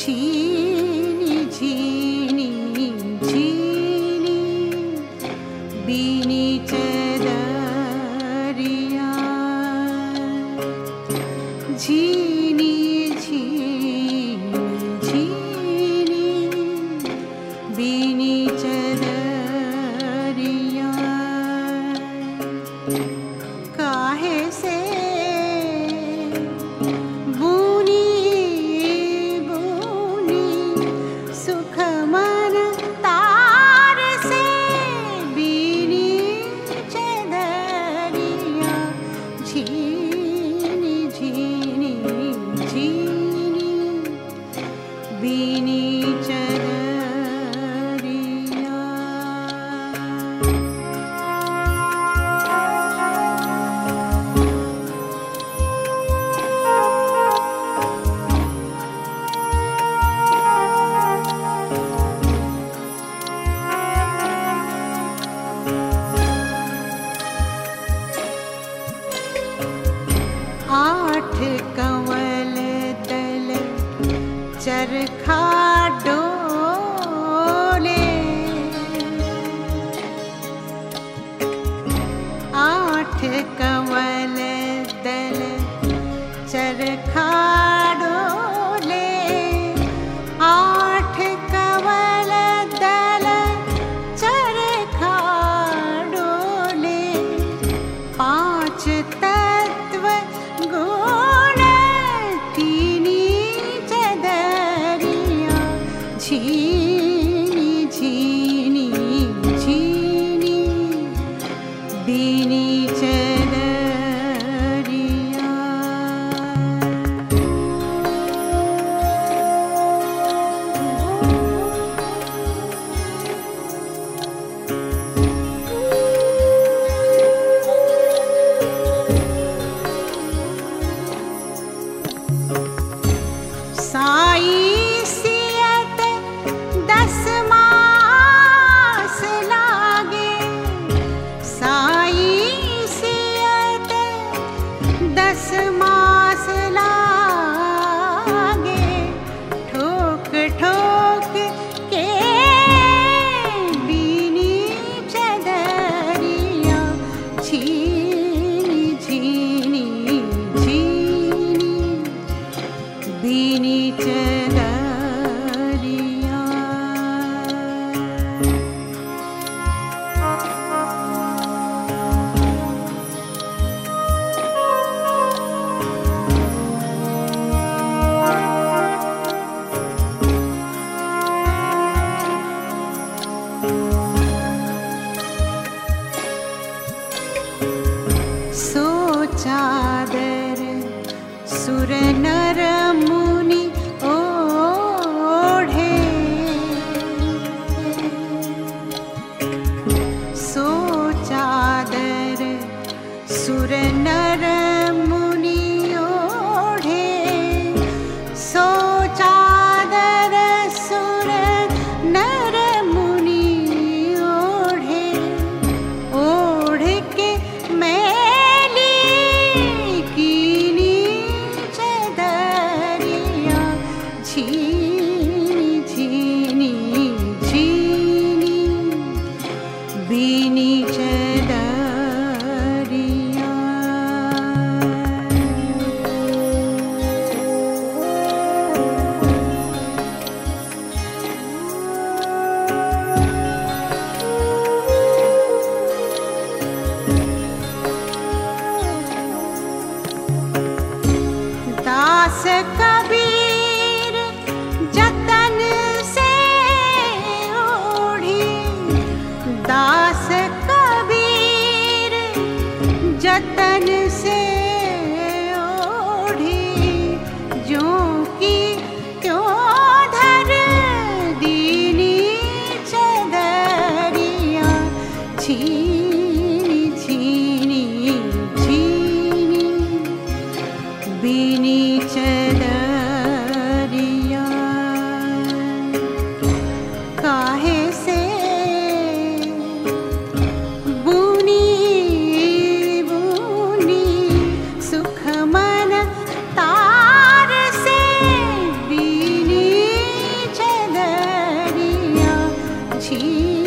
cheese. आठ कंवल दल चरखा डोले। आठ कंवल surena दास कबीर जतन से ओढ़ी। दास कबीर जतन से ओढ़ी। जो की क्यों धर दीनी चदरिया छी बीनी 情。